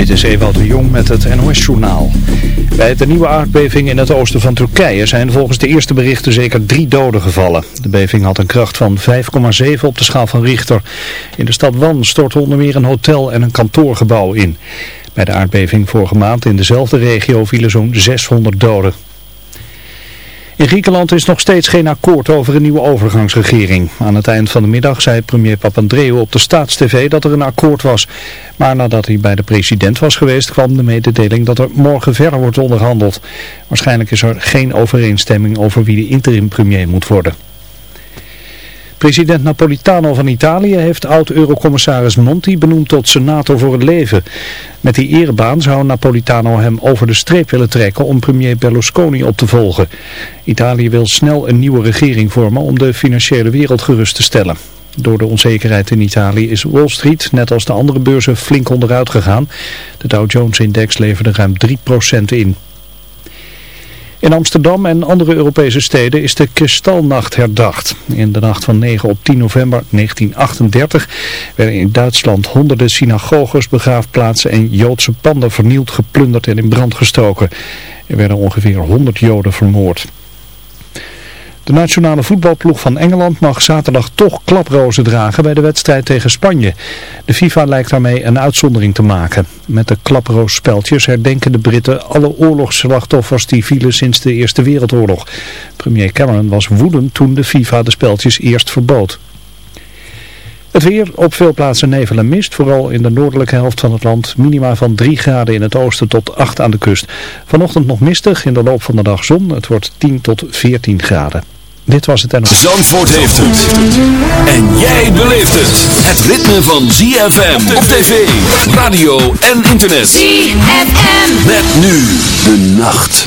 Dit is Ewout de Jong met het NOS-journaal. Bij de nieuwe aardbeving in het oosten van Turkije zijn volgens de eerste berichten zeker drie doden gevallen. De beving had een kracht van 5,7 op de schaal van Richter. In de stad Wan stortte onder meer een hotel en een kantoorgebouw in. Bij de aardbeving vorige maand in dezelfde regio vielen zo'n 600 doden. In Griekenland is nog steeds geen akkoord over een nieuwe overgangsregering. Aan het eind van de middag zei premier Papandreou op de Staatstv dat er een akkoord was. Maar nadat hij bij de president was geweest kwam de mededeling dat er morgen verder wordt onderhandeld. Waarschijnlijk is er geen overeenstemming over wie de interim premier moet worden. President Napolitano van Italië heeft oud-eurocommissaris Monti benoemd tot senator voor het leven. Met die erebaan zou Napolitano hem over de streep willen trekken om premier Berlusconi op te volgen. Italië wil snel een nieuwe regering vormen om de financiële wereld gerust te stellen. Door de onzekerheid in Italië is Wall Street, net als de andere beurzen, flink onderuit gegaan. De Dow Jones-index leverde ruim 3% in. In Amsterdam en andere Europese steden is de Kristalnacht herdacht. In de nacht van 9 op 10 november 1938 werden in Duitsland honderden synagoges, begraafplaatsen en Joodse panden vernield, geplunderd en in brand gestoken. Er werden ongeveer 100 Joden vermoord. De nationale voetbalploeg van Engeland mag zaterdag toch klaprozen dragen bij de wedstrijd tegen Spanje. De FIFA lijkt daarmee een uitzondering te maken. Met de klaproosspeltjes herdenken de Britten alle oorlogsslachtoffers die vielen sinds de Eerste Wereldoorlog. Premier Cameron was woedend toen de FIFA de speltjes eerst verbood. Het weer, op veel plaatsen nevel en mist, vooral in de noordelijke helft van het land. Minima van 3 graden in het oosten tot 8 aan de kust. Vanochtend nog mistig, in de loop van de dag zon. Het wordt 10 tot 14 graden. Dit was het en... Zandvoort heeft het. En jij beleeft het. Het ritme van ZFM op tv, radio en internet. ZFM. Met nu de nacht.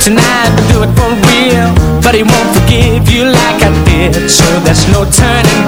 tonight do it for real. But he won't forgive you like I did. So there's no turning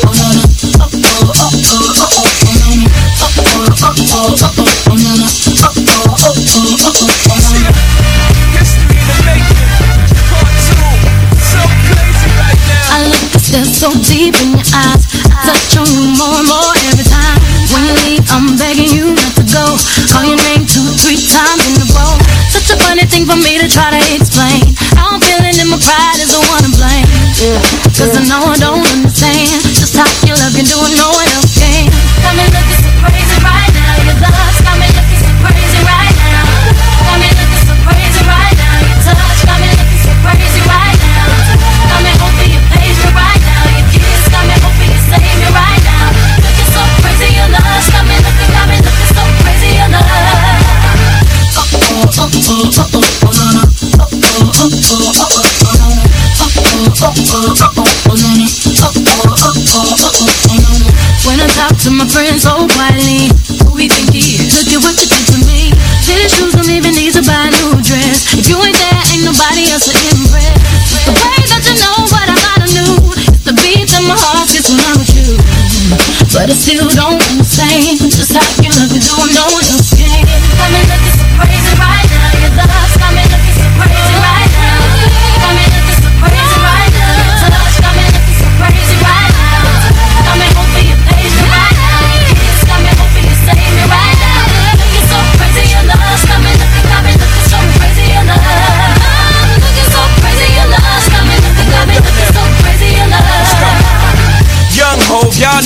for me to try to hit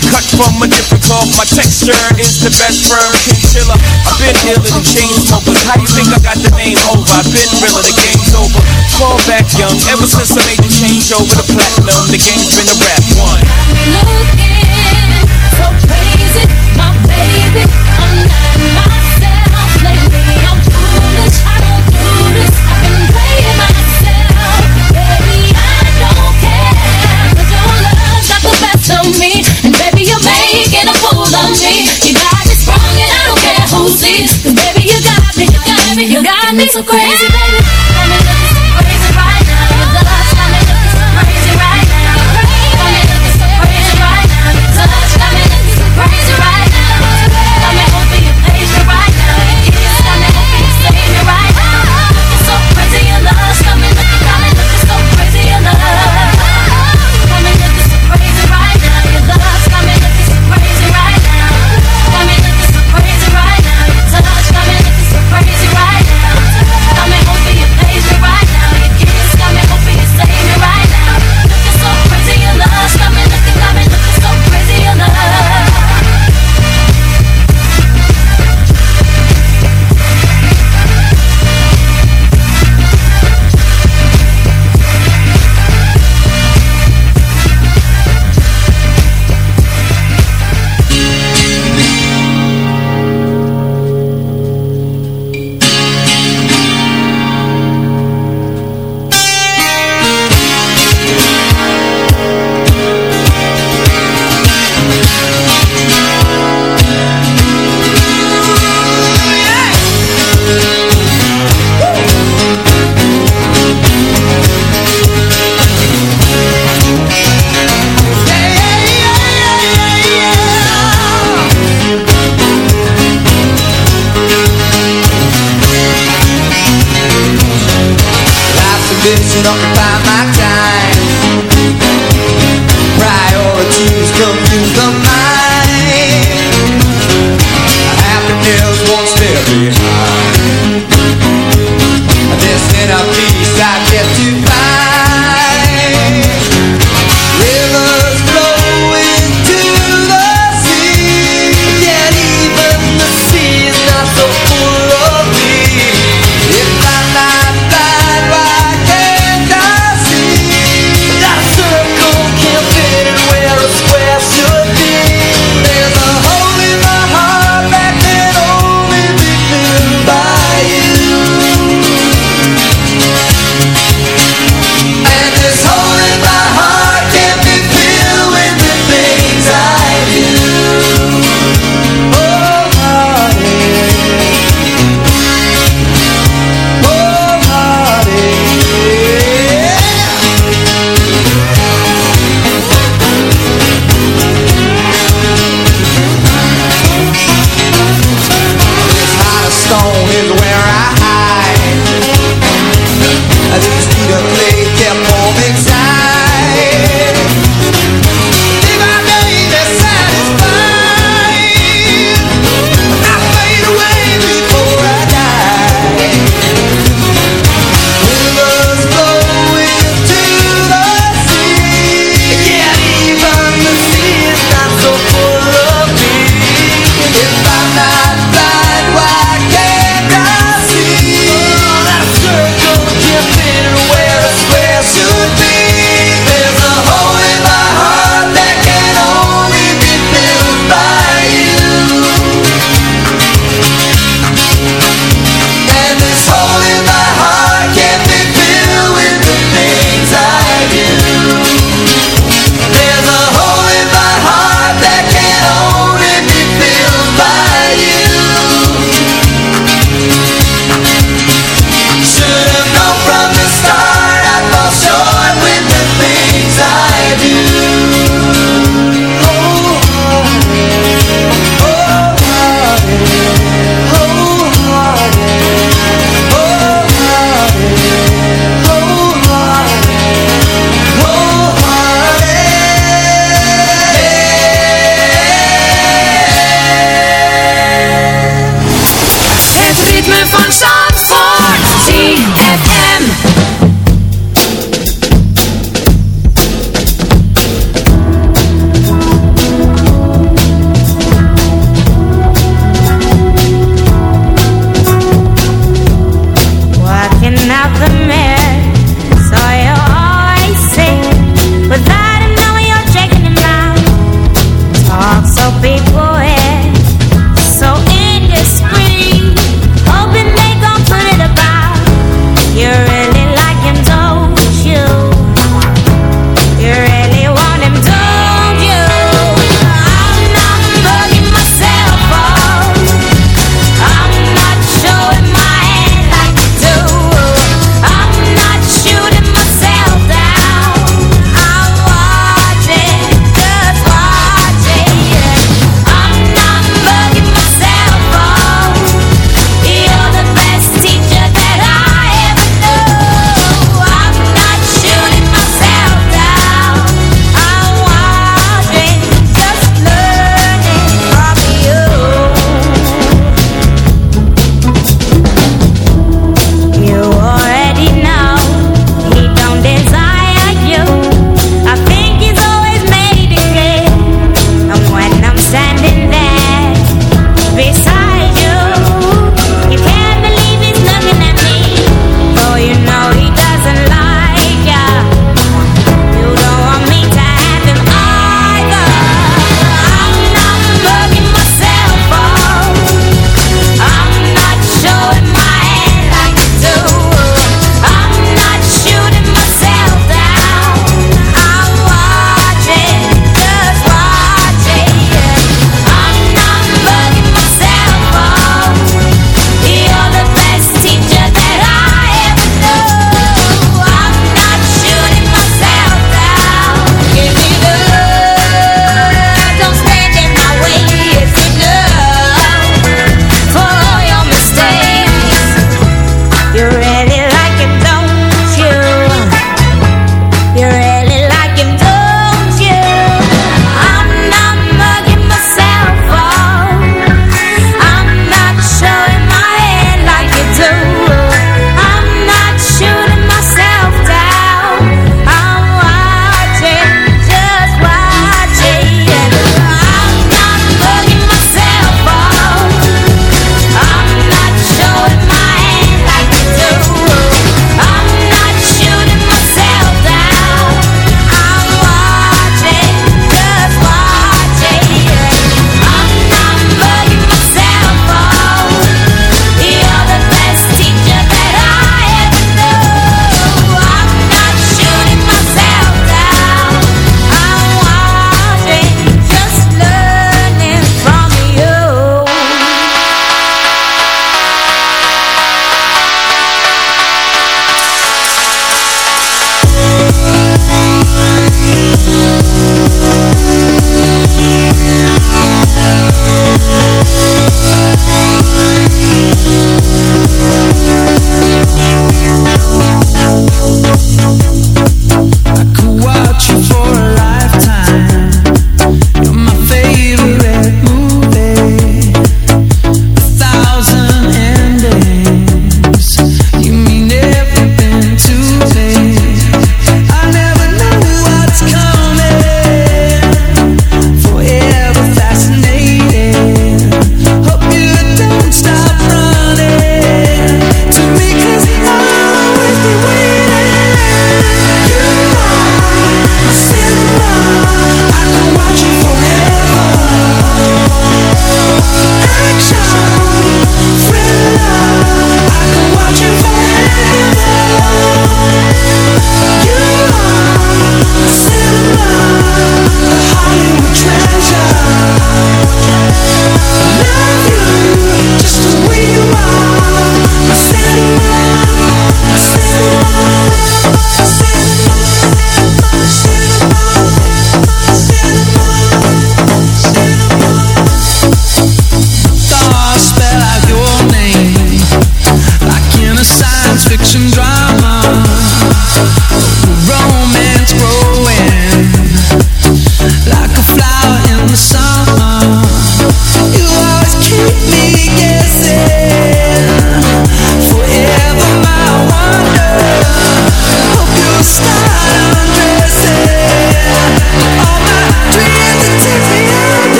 I'm cut from a different cloth. My texture is the best firm chinchilla. I've been iller than chain over. How you think I got the name over? I've been realer, the game's over. Fall back young, ever since I made the change over the platinum. The game's been a rap one. Looking got me so crazy, baby.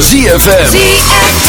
ZFM. ZFM.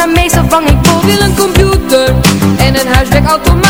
maar meestal vang ik voor. Wil een computer en een huiswerkautomaat